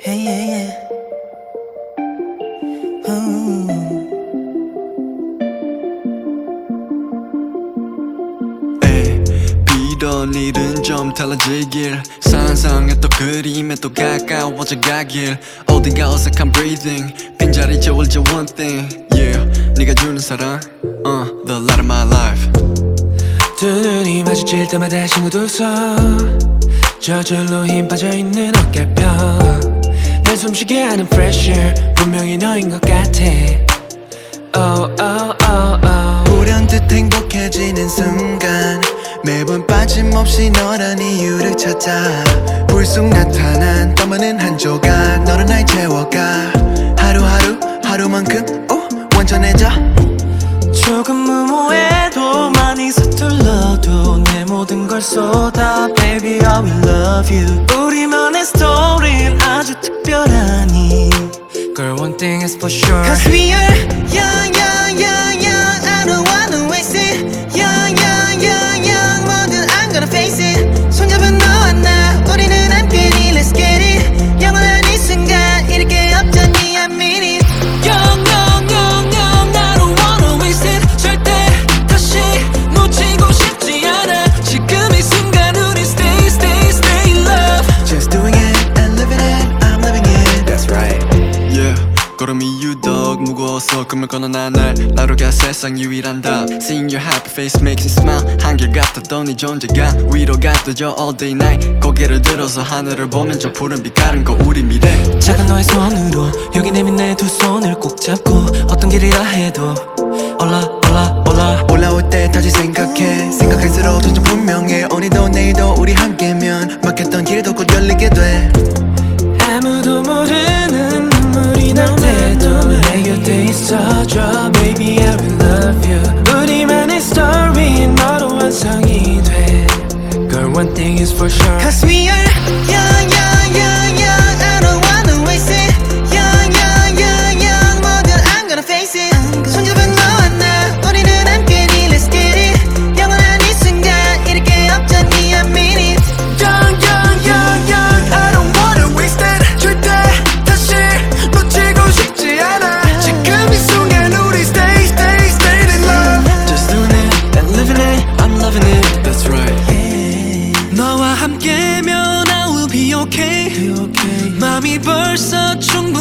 Hey, yeah, yeah. Ooh. 에이, 비던 일은 좀 달라지길. 상상했던 그림에 또 가까워져 가길. 어딘가 어색한 breathing. 빈자리 채울지 one thing yeah 네가 주는 사랑. Uh, the light of my life. 두 눈이 마주칠 때마다 신호 두서 저절로 힘 빠져있는 어깨뼈 날 숨쉬게 하는 pressure. 분명히 너인 것 같아. Oh oh oh oh. 불현듯 행복해지는 순간 매번 빠짐없이 너란 이유를 찾아 불쑥 나타난 떠마는 한 조각 너로 날 채워가 하루하루 하루만큼 서툴러도 내 모든 걸 쏟아 Baby I will love you 우리만의 스토리는 아주 특별하니 Girl one thing is for sure Cause we are young young young 무거워서 꿈을 건너 나날. 나로가 세상 유일한 답 Seeing your happy face makes me smile. 한결 같았던 네 존재가 위로가 되죠 all day night. 고개를 들어서 하늘을 보면 저 푸른 빛 가른 거 우리 미래. 작은 너의 손으로 여기 내민 내 두 손을 꼭 잡고 어떤 길이라 해도 올라 올라 올라. 올라올 때 다시 생각해. 생각할수록 점점 분명해. 오늘도 내일도 우리 함께면 막혔던 길도 곧 곁에 okay, 마음이 벌써 충분